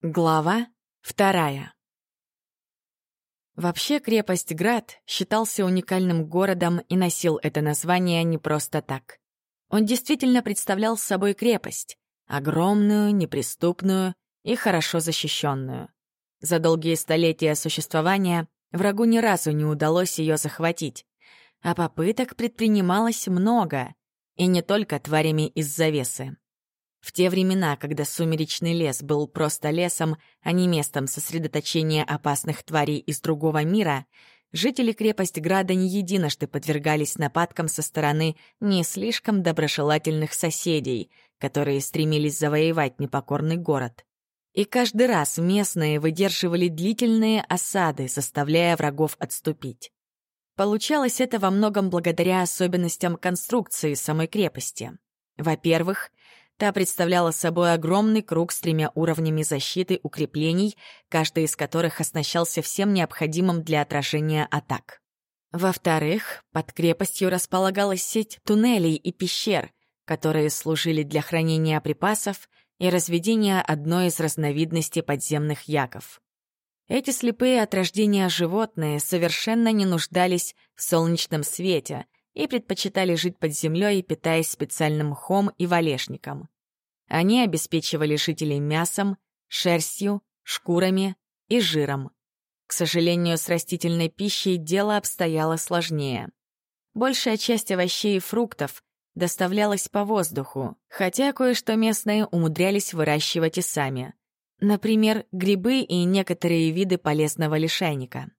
Глава вторая. Вообще крепость Град считался уникальным городом и носил это название не просто так. Он действительно представлял собой крепость, огромную, неприступную и хорошо защищенную. За долгие столетия существования врагу ни разу не удалось ее захватить, а попыток предпринималось много, и не только тварями из завесы. В те времена, когда сумеречный лес был просто лесом, а не местом сосредоточения опасных тварей из другого мира, жители крепости Града не единожды подвергались нападкам со стороны не слишком доброжелательных соседей, которые стремились завоевать непокорный город. И каждый раз местные выдерживали длительные осады, заставляя врагов отступить. Получалось это во многом благодаря особенностям конструкции самой крепости. Во-первых, Та представляла собой огромный круг с тремя уровнями защиты укреплений, каждый из которых оснащался всем необходимым для отражения атак. Во-вторых, под крепостью располагалась сеть туннелей и пещер, которые служили для хранения припасов и разведения одной из разновидностей подземных яков. Эти слепые от рождения животные совершенно не нуждались в солнечном свете — и предпочитали жить под землей, питаясь специальным мхом и валежником. Они обеспечивали жителей мясом, шерстью, шкурами и жиром. К сожалению, с растительной пищей дело обстояло сложнее. Большая часть овощей и фруктов доставлялась по воздуху, хотя кое-что местные умудрялись выращивать и сами. Например, грибы и некоторые виды полезного лишайника.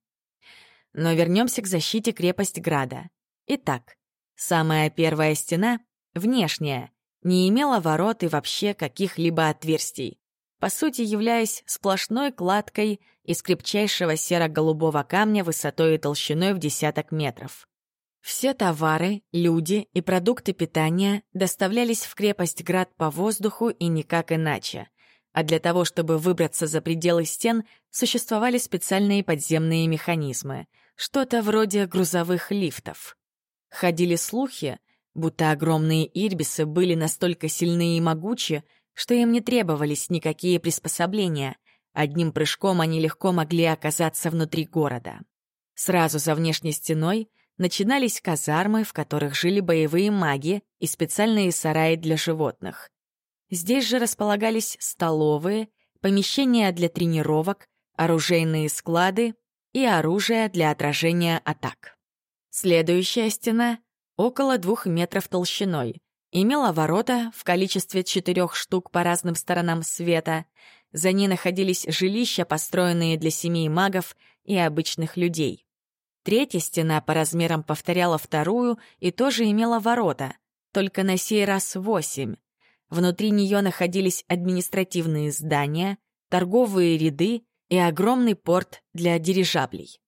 Но вернемся к защите крепость Града. Итак, самая первая стена, внешняя, не имела ворот и вообще каких-либо отверстий, по сути являясь сплошной кладкой из крепчайшего серо-голубого камня высотой и толщиной в десяток метров. Все товары, люди и продукты питания доставлялись в крепость Град по воздуху и никак иначе. А для того, чтобы выбраться за пределы стен, существовали специальные подземные механизмы, что-то вроде грузовых лифтов. Ходили слухи, будто огромные ирбисы были настолько сильны и могучи, что им не требовались никакие приспособления. Одним прыжком они легко могли оказаться внутри города. Сразу за внешней стеной начинались казармы, в которых жили боевые маги и специальные сараи для животных. Здесь же располагались столовые, помещения для тренировок, оружейные склады и оружие для отражения атак. Следующая стена, около двух метров толщиной, имела ворота в количестве четырех штук по разным сторонам света. За ней находились жилища, построенные для семей магов и обычных людей. Третья стена по размерам повторяла вторую и тоже имела ворота, только на сей раз восемь. Внутри нее находились административные здания, торговые ряды и огромный порт для дирижаблей.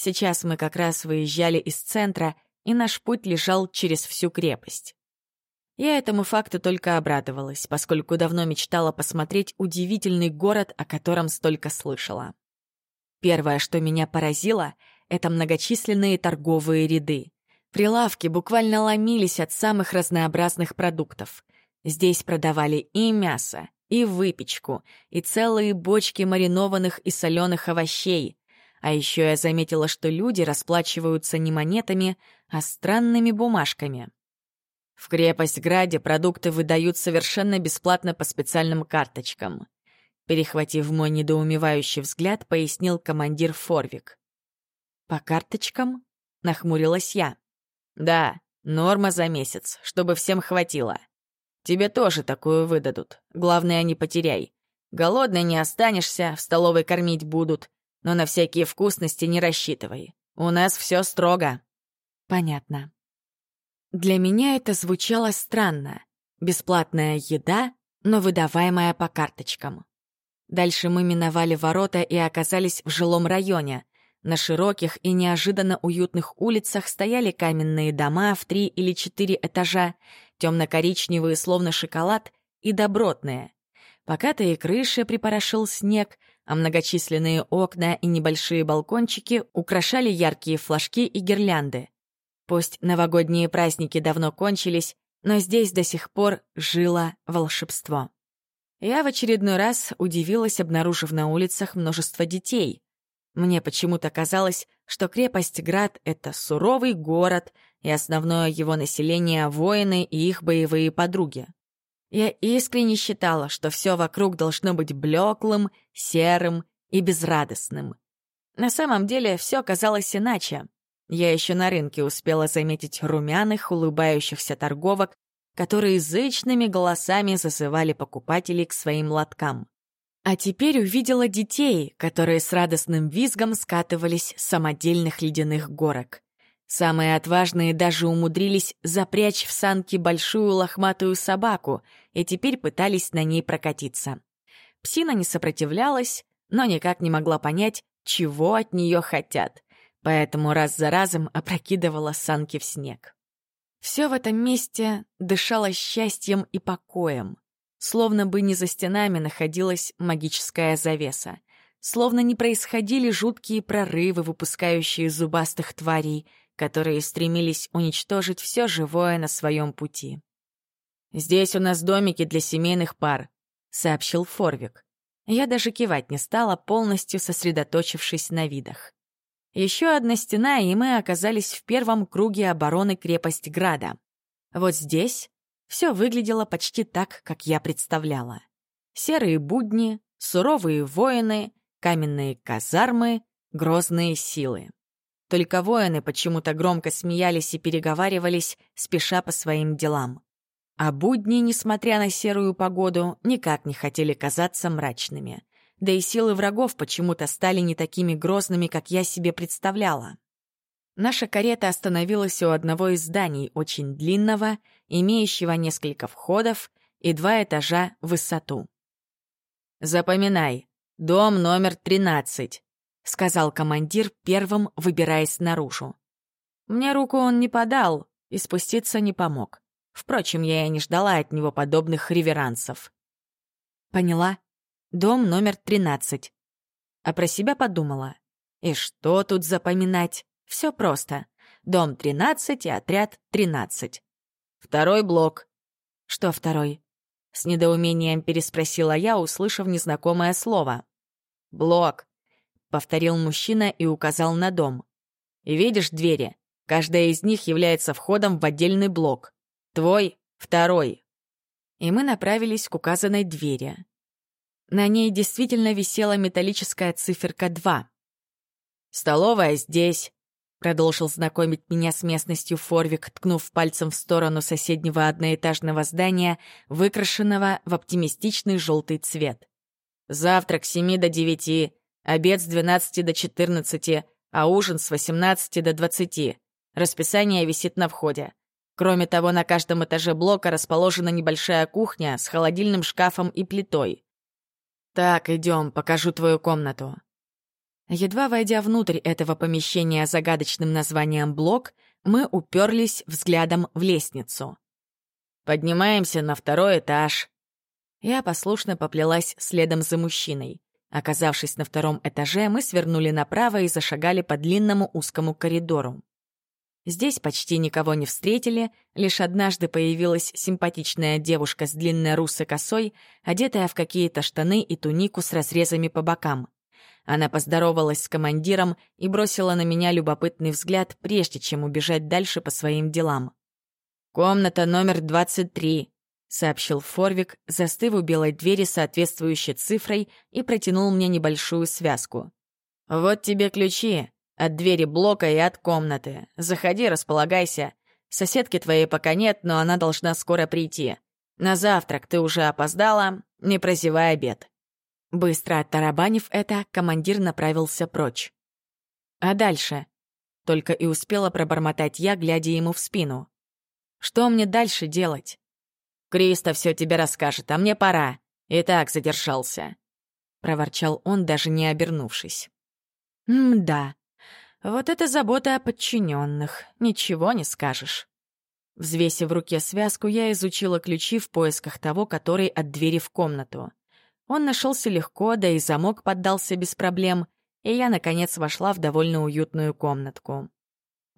Сейчас мы как раз выезжали из центра, и наш путь лежал через всю крепость. Я этому факту только обрадовалась, поскольку давно мечтала посмотреть удивительный город, о котором столько слышала. Первое, что меня поразило, — это многочисленные торговые ряды. Прилавки буквально ломились от самых разнообразных продуктов. Здесь продавали и мясо, и выпечку, и целые бочки маринованных и соленых овощей, а еще я заметила, что люди расплачиваются не монетами, а странными бумажками. В крепость Граде продукты выдают совершенно бесплатно по специальным карточкам. Перехватив мой недоумевающий взгляд, пояснил командир Форвик. «По карточкам?» — нахмурилась я. «Да, норма за месяц, чтобы всем хватило. Тебе тоже такую выдадут. Главное, не потеряй. Голодный не останешься, в столовой кормить будут но на всякие вкусности не рассчитывай. У нас все строго». «Понятно». Для меня это звучало странно. Бесплатная еда, но выдаваемая по карточкам. Дальше мы миновали ворота и оказались в жилом районе. На широких и неожиданно уютных улицах стояли каменные дома в три или четыре этажа, темно-коричневые, словно шоколад, и добротные. Покатые крыши припорошил снег, а многочисленные окна и небольшие балкончики украшали яркие флажки и гирлянды. Пусть новогодние праздники давно кончились, но здесь до сих пор жило волшебство. Я в очередной раз удивилась, обнаружив на улицах множество детей. Мне почему-то казалось, что крепость Град — это суровый город, и основное его население — воины и их боевые подруги. Я искренне считала, что все вокруг должно быть блеклым, серым и безрадостным. На самом деле все казалось иначе. Я еще на рынке успела заметить румяных, улыбающихся торговок, которые язычными голосами зазывали покупателей к своим лоткам. А теперь увидела детей, которые с радостным визгом скатывались с самодельных ледяных горок. Самые отважные даже умудрились запрячь в санки большую лохматую собаку и теперь пытались на ней прокатиться. Псина не сопротивлялась, но никак не могла понять, чего от нее хотят, поэтому раз за разом опрокидывала санки в снег. Все в этом месте дышало счастьем и покоем, словно бы не за стенами находилась магическая завеса, словно не происходили жуткие прорывы, выпускающие зубастых тварей, которые стремились уничтожить все живое на своем пути. «Здесь у нас домики для семейных пар», — сообщил Форвик. Я даже кивать не стала, полностью сосредоточившись на видах. Еще одна стена, и мы оказались в первом круге обороны крепость Града. Вот здесь все выглядело почти так, как я представляла. Серые будни, суровые воины, каменные казармы, грозные силы. Только воины почему-то громко смеялись и переговаривались, спеша по своим делам. А будни, несмотря на серую погоду, никак не хотели казаться мрачными. Да и силы врагов почему-то стали не такими грозными, как я себе представляла. Наша карета остановилась у одного из зданий, очень длинного, имеющего несколько входов и два этажа в высоту. «Запоминай, дом номер тринадцать сказал командир, первым выбираясь наружу. Мне руку он не подал и спуститься не помог. Впрочем, я и не ждала от него подобных реверансов. Поняла. Дом номер 13. А про себя подумала. И что тут запоминать? Все просто. Дом 13 и отряд 13. Второй блок. Что второй? С недоумением переспросила я, услышав незнакомое слово. Блок. — повторил мужчина и указал на дом. «И видишь двери? Каждая из них является входом в отдельный блок. Твой — второй». И мы направились к указанной двери. На ней действительно висела металлическая циферка 2. «Столовая здесь», — продолжил знакомить меня с местностью Форвик, ткнув пальцем в сторону соседнего одноэтажного здания, выкрашенного в оптимистичный желтый цвет. «Завтрак с семи до девяти, Обед с 12 до 14, а ужин с 18 до 20. Расписание висит на входе. Кроме того, на каждом этаже блока расположена небольшая кухня с холодильным шкафом и плитой. «Так, идем, покажу твою комнату». Едва войдя внутрь этого помещения с загадочным названием «блок», мы уперлись взглядом в лестницу. «Поднимаемся на второй этаж». Я послушно поплелась следом за мужчиной. Оказавшись на втором этаже, мы свернули направо и зашагали по длинному узкому коридору. Здесь почти никого не встретили, лишь однажды появилась симпатичная девушка с длинной русой косой, одетая в какие-то штаны и тунику с разрезами по бокам. Она поздоровалась с командиром и бросила на меня любопытный взгляд, прежде чем убежать дальше по своим делам. «Комната номер 23», — сообщил Форвик, застыв у белой двери соответствующей цифрой и протянул мне небольшую связку. «Вот тебе ключи от двери блока и от комнаты. Заходи, располагайся. Соседки твоей пока нет, но она должна скоро прийти. На завтрак ты уже опоздала, не прозевай обед». Быстро оттарабанив это, командир направился прочь. «А дальше?» Только и успела пробормотать я, глядя ему в спину. «Что мне дальше делать?» Криста все тебе расскажет, а мне пора. И так задержался», — проворчал он, даже не обернувшись. «М-да, вот это забота о подчиненных, ничего не скажешь». Взвесив в руке связку, я изучила ключи в поисках того, который от двери в комнату. Он нашелся легко, да и замок поддался без проблем, и я, наконец, вошла в довольно уютную комнатку.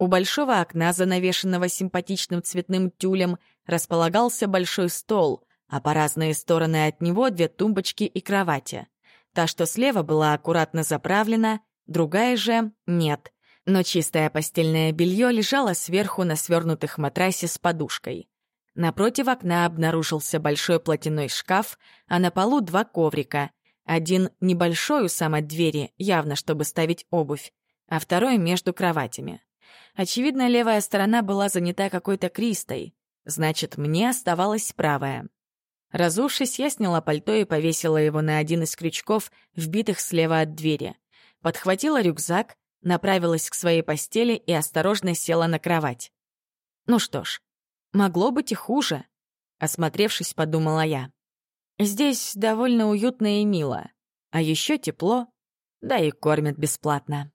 У большого окна, занавешенного симпатичным цветным тюлем, располагался большой стол, а по разные стороны от него две тумбочки и кровати. Та, что слева, была аккуратно заправлена, другая же — нет. Но чистое постельное белье лежало сверху на свернутых матрасе с подушкой. Напротив окна обнаружился большой платяной шкаф, а на полу два коврика. Один небольшой у самой двери, явно чтобы ставить обувь, а второй между кроватями. Очевидно, левая сторона была занята какой-то Кристой. Значит, мне оставалась правая. Разувшись, я сняла пальто и повесила его на один из крючков, вбитых слева от двери. Подхватила рюкзак, направилась к своей постели и осторожно села на кровать. Ну что ж, могло быть и хуже. Осмотревшись, подумала я. Здесь довольно уютно и мило. А еще тепло, да и кормят бесплатно.